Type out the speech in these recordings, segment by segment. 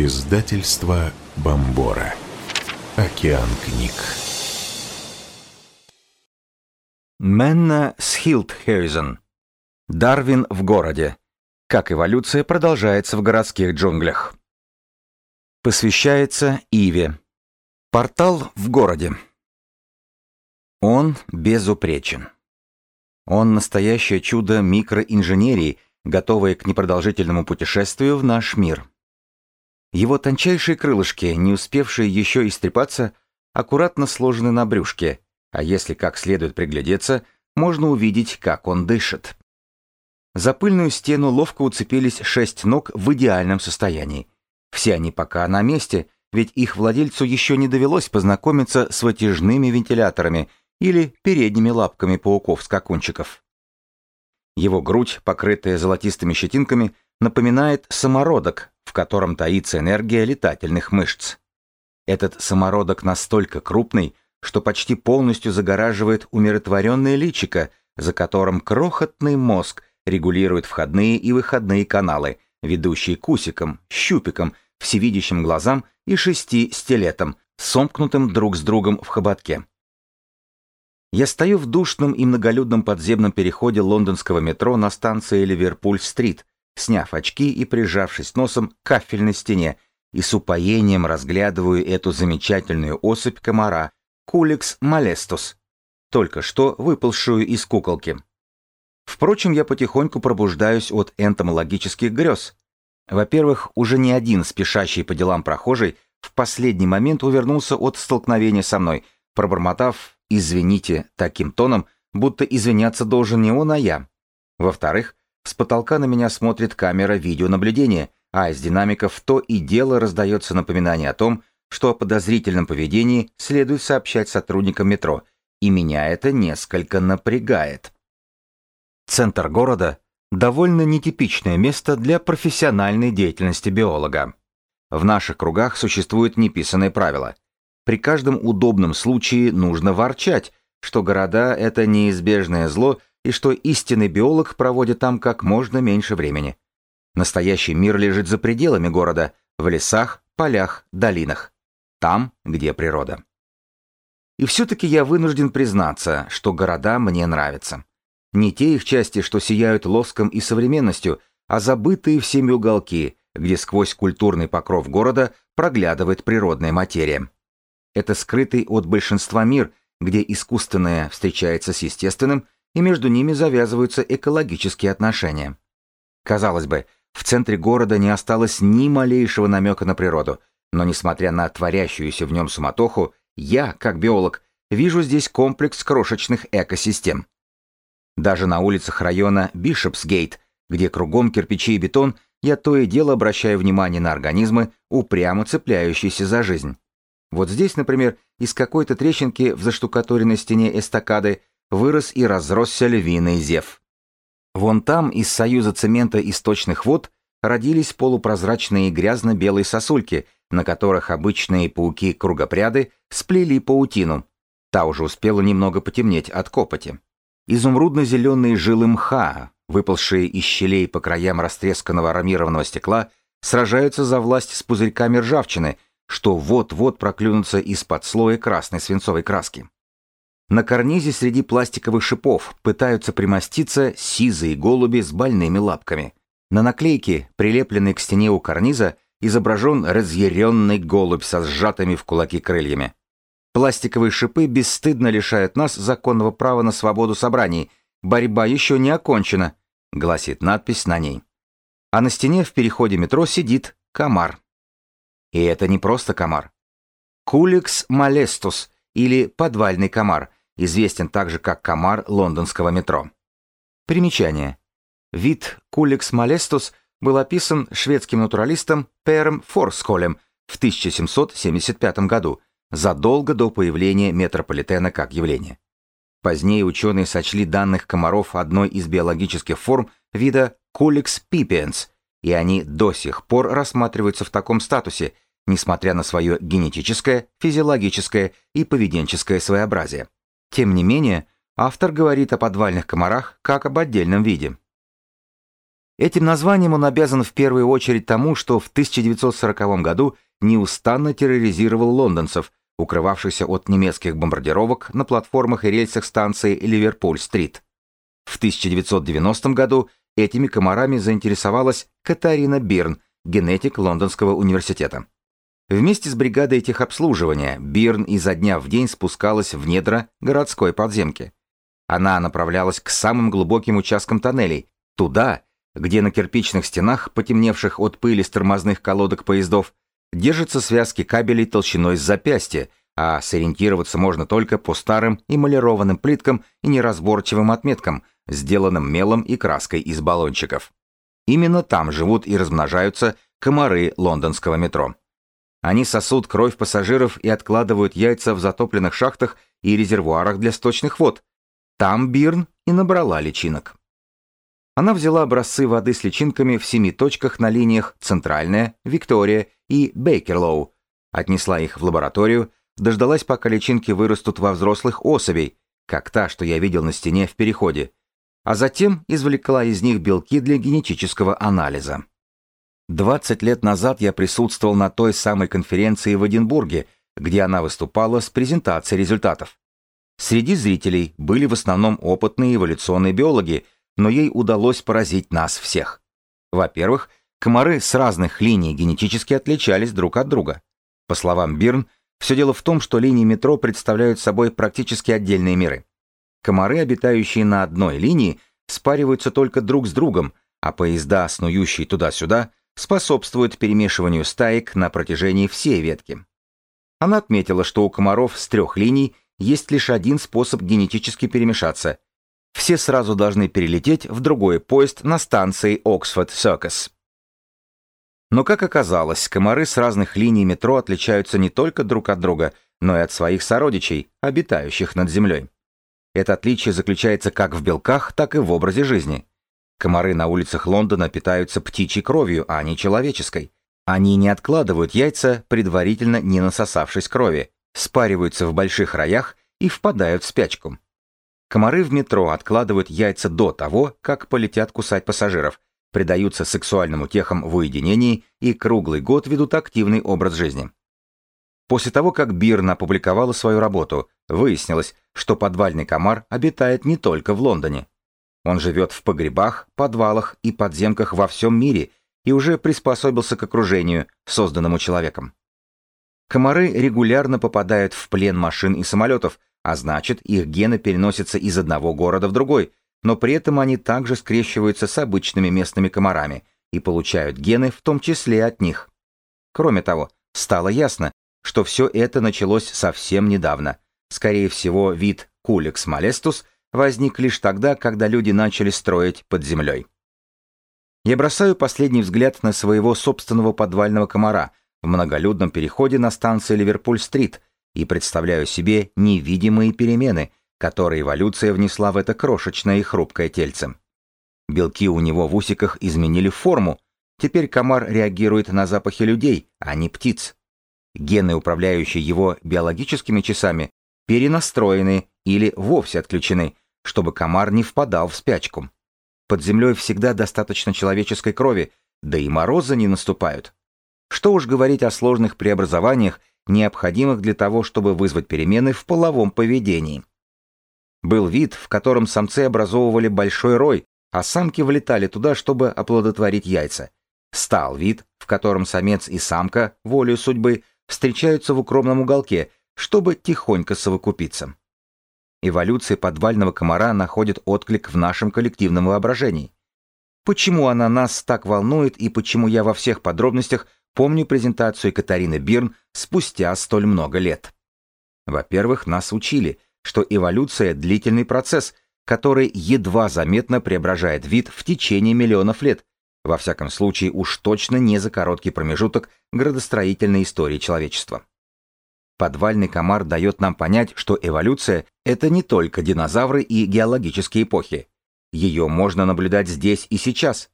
Издательство Бомбора. Океан книг. Менна Схилдхейзен. Дарвин в городе. Как эволюция продолжается в городских джунглях. Посвящается Иве. Портал в городе. Он безупречен. Он настоящее чудо микроинженерии, готовое к непродолжительному путешествию в наш мир. Его тончайшие крылышки, не успевшие еще истрепаться, аккуратно сложены на брюшке, а если как следует приглядеться, можно увидеть, как он дышит. За пыльную стену ловко уцепились шесть ног в идеальном состоянии. Все они пока на месте, ведь их владельцу еще не довелось познакомиться с вытяжными вентиляторами или передними лапками пауков-скакунчиков. Его грудь, покрытая золотистыми щетинками, напоминает самородок, в котором таится энергия летательных мышц. Этот самородок настолько крупный, что почти полностью загораживает умиротворенное личико, за которым крохотный мозг регулирует входные и выходные каналы, ведущие к усикам, щупикам, всевидящим глазам и шести стилетам, сомкнутым друг с другом в хоботке. Я стою в душном и многолюдном подземном переходе лондонского метро на станции Ливерпуль-стрит, сняв очки и прижавшись носом к кафельной стене, и с упоением разглядываю эту замечательную особь комара Куликс молестус, только что выползшую из куколки. Впрочем, я потихоньку пробуждаюсь от энтомологических грез. Во-первых, уже не один спешащий по делам прохожий в последний момент увернулся от столкновения со мной, пробормотав «извините» таким тоном, будто извиняться должен не он, а я. Во-вторых, с потолка на меня смотрит камера видеонаблюдения, а из динамиков то и дело раздается напоминание о том, что о подозрительном поведении следует сообщать сотрудникам метро, и меня это несколько напрягает. Центр города – довольно нетипичное место для профессиональной деятельности биолога. В наших кругах существует неписанное правило. При каждом удобном случае нужно ворчать, что города – это неизбежное зло и что истинный биолог проводит там как можно меньше времени. Настоящий мир лежит за пределами города, в лесах, полях, долинах. Там, где природа. И все-таки я вынужден признаться, что города мне нравятся. Не те их части, что сияют лоском и современностью, а забытые всеми уголки, где сквозь культурный покров города проглядывает природная материя. Это скрытый от большинства мир, где искусственное встречается с естественным, и между ними завязываются экологические отношения. Казалось бы, в центре города не осталось ни малейшего намека на природу, но несмотря на творящуюся в нем суматоху, я, как биолог, вижу здесь комплекс крошечных экосистем. Даже на улицах района Бишопсгейт, где кругом кирпичи и бетон, я то и дело обращаю внимание на организмы, упрямо цепляющиеся за жизнь. Вот здесь, например, из какой-то трещинки в заштукатуренной стене эстакады вырос и разросся львиный зев. Вон там из союза цемента и сточных вод родились полупрозрачные грязно-белые сосульки, на которых обычные пауки-кругопряды сплели паутину. Та уже успела немного потемнеть от копоти. Изумрудно-зеленые жилы мха, выползшие из щелей по краям растресканного армированного стекла, сражаются за власть с пузырьками ржавчины, что вот-вот проклюнутся из-под слоя красной свинцовой краски. На карнизе среди пластиковых шипов пытаются примоститься сизые голуби с больными лапками. На наклейке, прилепленной к стене у карниза, изображен разъяренный голубь со сжатыми в кулаки крыльями. Пластиковые шипы бесстыдно лишают нас законного права на свободу собраний. Борьба еще не окончена, гласит надпись на ней. А на стене в переходе метро сидит комар. И это не просто комар. Куликс молестус или подвальный комар – известен также как комар лондонского метро. Примечание. Вид Куликс молестус был описан шведским натуралистом Пером Форсколем в 1775 году, задолго до появления метрополитена как явления. Позднее ученые сочли данных комаров одной из биологических форм вида Куликс pipiens, и они до сих пор рассматриваются в таком статусе, несмотря на свое генетическое, физиологическое и поведенческое своеобразие. Тем не менее, автор говорит о подвальных комарах как об отдельном виде. Этим названием он обязан в первую очередь тому, что в 1940 году неустанно терроризировал лондонцев, укрывавшихся от немецких бомбардировок на платформах и рельсах станции Ливерпуль-стрит. В 1990 году этими комарами заинтересовалась Катарина Бирн, генетик Лондонского университета. Вместе с бригадой техобслуживания Бирн изо дня в день спускалась в недра городской подземки. Она направлялась к самым глубоким участкам тоннелей, туда, где на кирпичных стенах, потемневших от пыли с тормозных колодок поездов, держатся связки кабелей толщиной с запястья, а сориентироваться можно только по старым эмалированным плиткам и неразборчивым отметкам, сделанным мелом и краской из баллончиков. Именно там живут и размножаются комары лондонского метро. Они сосут кровь пассажиров и откладывают яйца в затопленных шахтах и резервуарах для сточных вод. Там Бирн и набрала личинок. Она взяла образцы воды с личинками в семи точках на линиях Центральная, Виктория и Бейкерлоу, отнесла их в лабораторию, дождалась, пока личинки вырастут во взрослых особей, как та, что я видел на стене в переходе, а затем извлекла из них белки для генетического анализа. 20 лет назад я присутствовал на той самой конференции в Эдинбурге, где она выступала с презентацией результатов. Среди зрителей были в основном опытные эволюционные биологи, но ей удалось поразить нас всех. Во-первых, комары с разных линий генетически отличались друг от друга. По словам Бирн, все дело в том, что линии метро представляют собой практически отдельные миры. Комары, обитающие на одной линии, спариваются только друг с другом, а поезда, снующие туда-сюда, способствуют перемешиванию стаек на протяжении всей ветки. Она отметила, что у комаров с трех линий есть лишь один способ генетически перемешаться. Все сразу должны перелететь в другой поезд на станции Оксфорд Circus. Но, как оказалось, комары с разных линий метро отличаются не только друг от друга, но и от своих сородичей, обитающих над землей. Это отличие заключается как в белках, так и в образе жизни. Комары на улицах Лондона питаются птичьей кровью, а не человеческой. Они не откладывают яйца, предварительно не насосавшись крови, спариваются в больших роях и впадают в спячку. Комары в метро откладывают яйца до того, как полетят кусать пассажиров, предаются сексуальным утехам в уединении и круглый год ведут активный образ жизни. После того, как Бирна опубликовала свою работу, выяснилось, что подвальный комар обитает не только в Лондоне. Он живет в погребах, подвалах и подземках во всем мире и уже приспособился к окружению, созданному человеком. Комары регулярно попадают в плен машин и самолетов, а значит, их гены переносятся из одного города в другой, но при этом они также скрещиваются с обычными местными комарами и получают гены в том числе от них. Кроме того, стало ясно, что все это началось совсем недавно. Скорее всего, вид Куликс молестус возник лишь тогда, когда люди начали строить под землей. Я бросаю последний взгляд на своего собственного подвального комара в многолюдном переходе на станции Ливерпуль-стрит и представляю себе невидимые перемены, которые эволюция внесла в это крошечное и хрупкое тельце. Белки у него в усиках изменили форму. Теперь комар реагирует на запахи людей, а не птиц. Гены, управляющие его биологическими часами, перенастроены или вовсе отключены, чтобы комар не впадал в спячку. Под землей всегда достаточно человеческой крови, да и морозы не наступают. Что уж говорить о сложных преобразованиях, необходимых для того, чтобы вызвать перемены в половом поведении. Был вид, в котором самцы образовывали большой рой, а самки влетали туда, чтобы оплодотворить яйца. Стал вид, в котором самец и самка, волею судьбы, встречаются в укромном уголке, чтобы тихонько совокупиться. Эволюция подвального комара находит отклик в нашем коллективном воображении. Почему она нас так волнует и почему я во всех подробностях помню презентацию Катарины Бирн спустя столь много лет? Во-первых, нас учили – что эволюция – длительный процесс, который едва заметно преображает вид в течение миллионов лет, во всяком случае уж точно не за короткий промежуток градостроительной истории человечества. Подвальный комар дает нам понять, что эволюция – это не только динозавры и геологические эпохи. Ее можно наблюдать здесь и сейчас.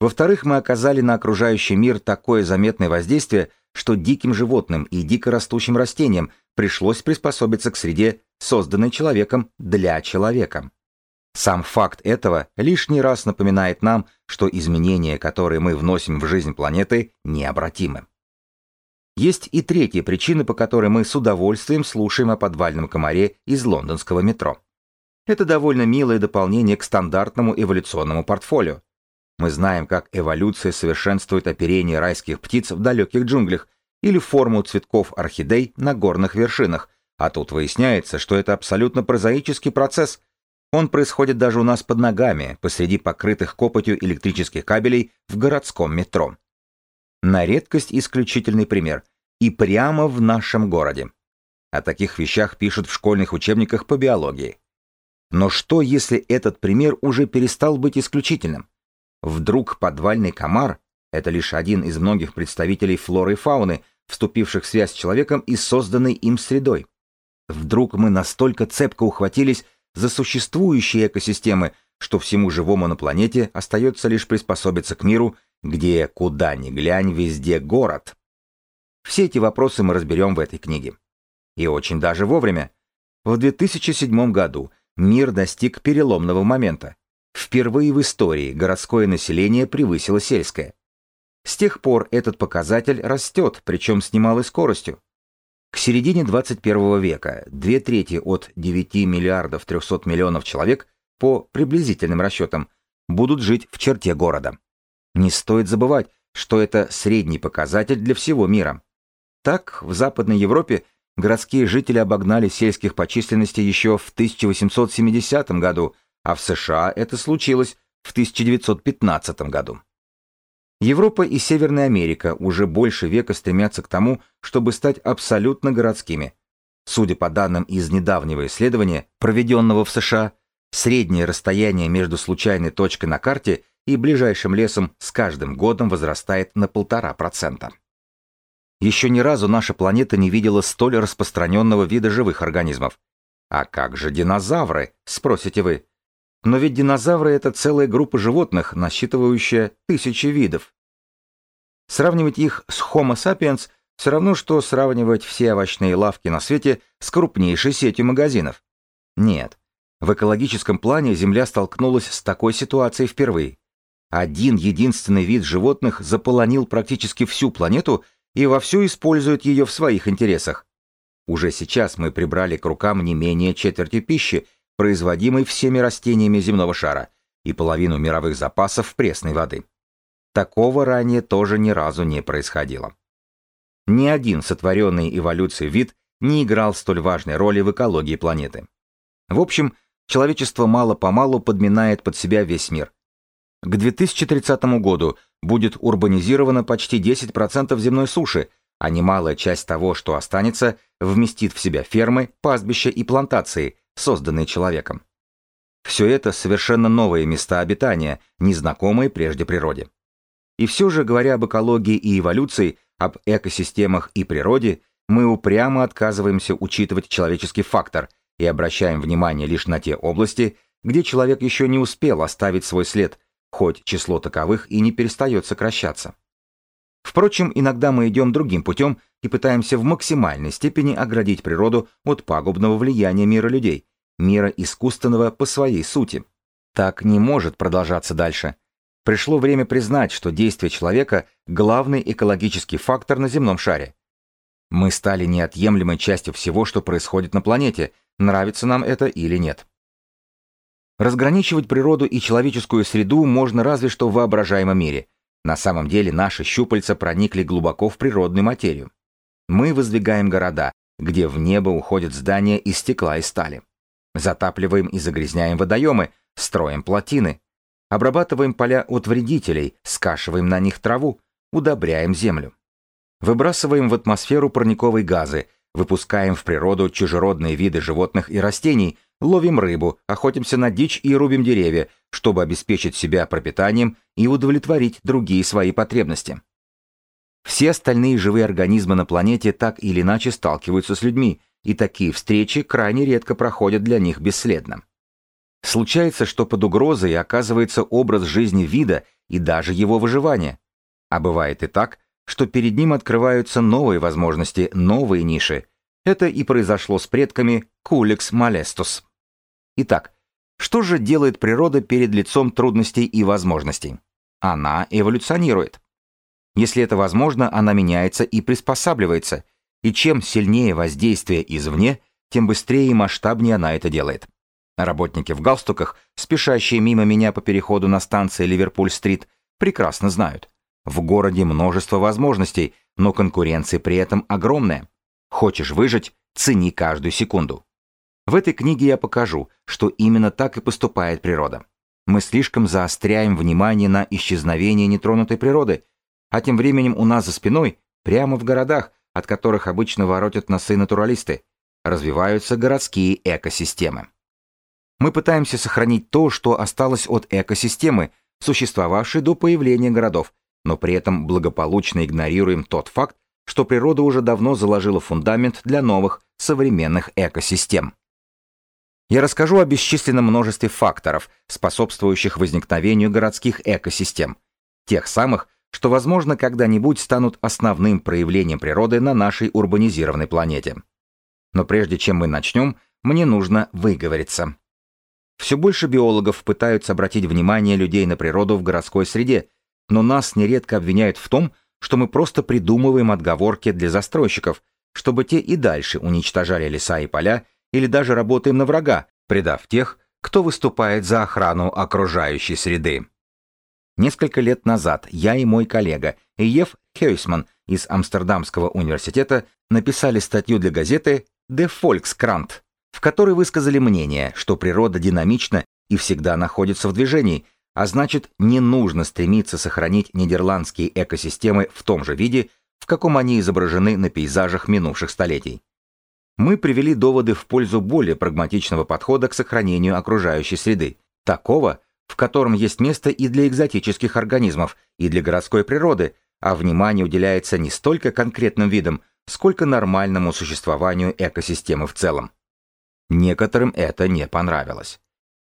Во-вторых, мы оказали на окружающий мир такое заметное воздействие, что диким животным и дикорастущим растениям пришлось приспособиться к среде, созданной человеком для человека. Сам факт этого лишний раз напоминает нам, что изменения, которые мы вносим в жизнь планеты, необратимы. Есть и третья причина, по которой мы с удовольствием слушаем о подвальном комаре из лондонского метро. Это довольно милое дополнение к стандартному эволюционному портфолио. Мы знаем, как эволюция совершенствует оперение райских птиц в далеких джунглях или форму цветков орхидей на горных вершинах, а тут выясняется, что это абсолютно прозаический процесс. Он происходит даже у нас под ногами, посреди покрытых копотью электрических кабелей в городском метро. На редкость исключительный пример. И прямо в нашем городе. О таких вещах пишут в школьных учебниках по биологии. Но что, если этот пример уже перестал быть исключительным? Вдруг подвальный комар — это лишь один из многих представителей флоры и фауны, вступивших в связь с человеком и созданной им средой. Вдруг мы настолько цепко ухватились за существующие экосистемы, что всему живому на планете остается лишь приспособиться к миру, где, куда ни глянь, везде город. Все эти вопросы мы разберем в этой книге. И очень даже вовремя. В 2007 году мир достиг переломного момента. Впервые в истории городское население превысило сельское. С тех пор этот показатель растет, причем с немалой скоростью. К середине 21 века две трети от 9 миллиардов 300 миллионов человек, по приблизительным расчетам, будут жить в черте города. Не стоит забывать, что это средний показатель для всего мира. Так, в Западной Европе городские жители обогнали сельских по численности еще в 1870 году, а в США это случилось в 1915 году. Европа и Северная Америка уже больше века стремятся к тому, чтобы стать абсолютно городскими. Судя по данным из недавнего исследования, проведенного в США, среднее расстояние между случайной точкой на карте и ближайшим лесом с каждым годом возрастает на полтора процента. Еще ни разу наша планета не видела столь распространенного вида живых организмов. А как же динозавры, спросите вы? Но ведь динозавры — это целая группа животных, насчитывающая тысячи видов. Сравнивать их с Homo sapiens все равно, что сравнивать все овощные лавки на свете с крупнейшей сетью магазинов. Нет, в экологическом плане Земля столкнулась с такой ситуацией впервые. Один единственный вид животных заполонил практически всю планету и вовсю использует ее в своих интересах. Уже сейчас мы прибрали к рукам не менее четверти пищи, производимой всеми растениями земного шара, и половину мировых запасов пресной воды. Такого ранее тоже ни разу не происходило. Ни один сотворенный эволюцией вид не играл столь важной роли в экологии планеты. В общем, человечество мало-помалу подминает под себя весь мир. К 2030 году будет урбанизировано почти 10% земной суши, а немалая часть того, что останется, вместит в себя фермы, пастбища и плантации, созданные человеком. Все это совершенно новые места обитания, незнакомые прежде природе. И все же, говоря об экологии и эволюции, об экосистемах и природе, мы упрямо отказываемся учитывать человеческий фактор и обращаем внимание лишь на те области, где человек еще не успел оставить свой след, хоть число таковых и не перестает сокращаться. Впрочем, иногда мы идем другим путем и пытаемся в максимальной степени оградить природу от пагубного влияния мира людей, мира искусственного по своей сути. Так не может продолжаться дальше. Пришло время признать, что действие человека – главный экологический фактор на земном шаре. Мы стали неотъемлемой частью всего, что происходит на планете, нравится нам это или нет. Разграничивать природу и человеческую среду можно разве что в воображаемом мире. На самом деле наши щупальца проникли глубоко в природную материю. Мы воздвигаем города, где в небо уходят здания из стекла и стали. Затапливаем и загрязняем водоемы, строим плотины, Обрабатываем поля от вредителей, скашиваем на них траву, удобряем землю. Выбрасываем в атмосферу парниковые газы, выпускаем в природу чужеродные виды животных и растений, ловим рыбу, охотимся на дичь и рубим деревья, чтобы обеспечить себя пропитанием и удовлетворить другие свои потребности. Все остальные живые организмы на планете так или иначе сталкиваются с людьми, и такие встречи крайне редко проходят для них бесследно. Случается, что под угрозой оказывается образ жизни вида и даже его выживания. А бывает и так, что перед ним открываются новые возможности, новые ниши. Это и произошло с предками Куликс Малестус. Итак, Что же делает природа перед лицом трудностей и возможностей? Она эволюционирует. Если это возможно, она меняется и приспосабливается, и чем сильнее воздействие извне, тем быстрее и масштабнее она это делает. Работники в галстуках, спешащие мимо меня по переходу на станции Ливерпуль-стрит, прекрасно знают. В городе множество возможностей, но конкуренция при этом огромная. Хочешь выжить – цени каждую секунду. В этой книге я покажу, что именно так и поступает природа. Мы слишком заостряем внимание на исчезновение нетронутой природы, а тем временем у нас за спиной, прямо в городах, от которых обычно воротят носы натуралисты, развиваются городские экосистемы. Мы пытаемся сохранить то, что осталось от экосистемы, существовавшей до появления городов, но при этом благополучно игнорируем тот факт, что природа уже давно заложила фундамент для новых, современных экосистем. Я расскажу о бесчисленном множестве факторов, способствующих возникновению городских экосистем, тех самых, что, возможно, когда-нибудь станут основным проявлением природы на нашей урбанизированной планете. Но прежде чем мы начнем, мне нужно выговориться. Все больше биологов пытаются обратить внимание людей на природу в городской среде, но нас нередко обвиняют в том, что мы просто придумываем отговорки для застройщиков, чтобы те и дальше уничтожали леса и поля, или даже работаем на врага, предав тех, кто выступает за охрану окружающей среды. Несколько лет назад я и мой коллега Иев Хейсман из Амстердамского университета написали статью для газеты «De Volkskrant», в которой высказали мнение, что природа динамична и всегда находится в движении, а значит, не нужно стремиться сохранить нидерландские экосистемы в том же виде, в каком они изображены на пейзажах минувших столетий. Мы привели доводы в пользу более прагматичного подхода к сохранению окружающей среды, такого, в котором есть место и для экзотических организмов, и для городской природы, а внимание уделяется не столько конкретным видам, сколько нормальному существованию экосистемы в целом. Некоторым это не понравилось.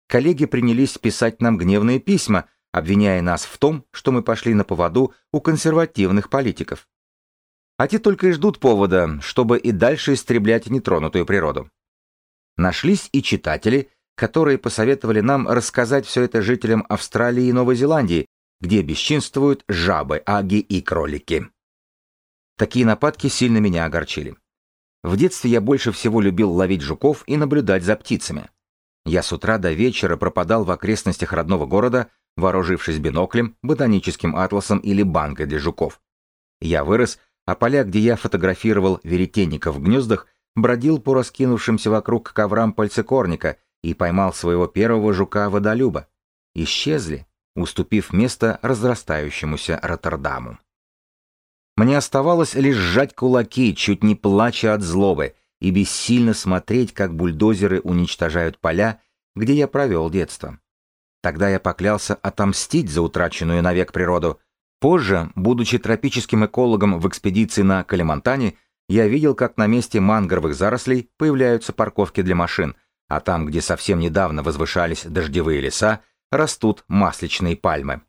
Коллеги принялись писать нам гневные письма, обвиняя нас в том, что мы пошли на поводу у консервативных политиков. А те только и ждут повода, чтобы и дальше истреблять нетронутую природу. Нашлись и читатели, которые посоветовали нам рассказать все это жителям Австралии и Новой Зеландии, где бесчинствуют жабы, аги и кролики. Такие нападки сильно меня огорчили. В детстве я больше всего любил ловить жуков и наблюдать за птицами. Я с утра до вечера пропадал в окрестностях родного города, вооружившись биноклем, ботаническим атласом или банкой для жуков. Я вырос, а поля, где я фотографировал веретенников в гнездах, бродил по раскинувшимся вокруг коврам пальцекорника и поймал своего первого жука-водолюба. Исчезли, уступив место разрастающемуся Роттердаму. Мне оставалось лишь сжать кулаки, чуть не плача от злобы, и бессильно смотреть, как бульдозеры уничтожают поля, где я провел детство. Тогда я поклялся отомстить за утраченную навек природу. Позже, будучи тропическим экологом в экспедиции на Калимантане, я видел, как на месте мангровых зарослей появляются парковки для машин, а там, где совсем недавно возвышались дождевые леса, растут масличные пальмы.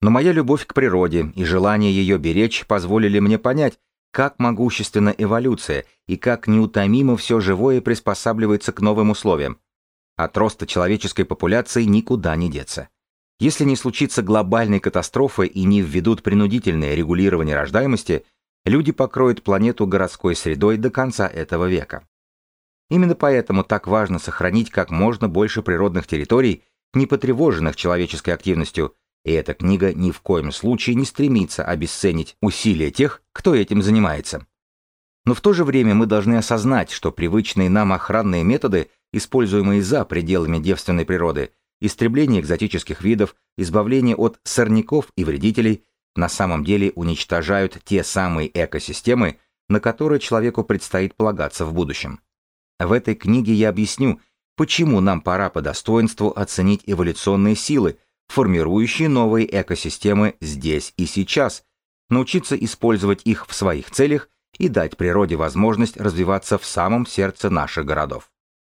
Но моя любовь к природе и желание ее беречь позволили мне понять, как могущественна эволюция и как неутомимо все живое приспосабливается к новым условиям. От роста человеческой популяции никуда не деться. Если не случится глобальной катастрофы и не введут принудительное регулирование рождаемости, люди покроют планету городской средой до конца этого века. Именно поэтому так важно сохранить как можно больше природных территорий, не потревоженных человеческой активностью, и эта книга ни в коем случае не стремится обесценить усилия тех, кто этим занимается. Но в то же время мы должны осознать, что привычные нам охранные методы, используемые за пределами девственной природы, истребление экзотических видов, избавление от сорняков и вредителей, на самом деле уничтожают те самые экосистемы, на которые человеку предстоит полагаться в будущем. В этой книге я объясню, почему нам пора по достоинству оценить эволюционные силы, формирующие новые экосистемы здесь и сейчас, научиться использовать их в своих целях и дать природе возможность развиваться в самом сердце наших городов.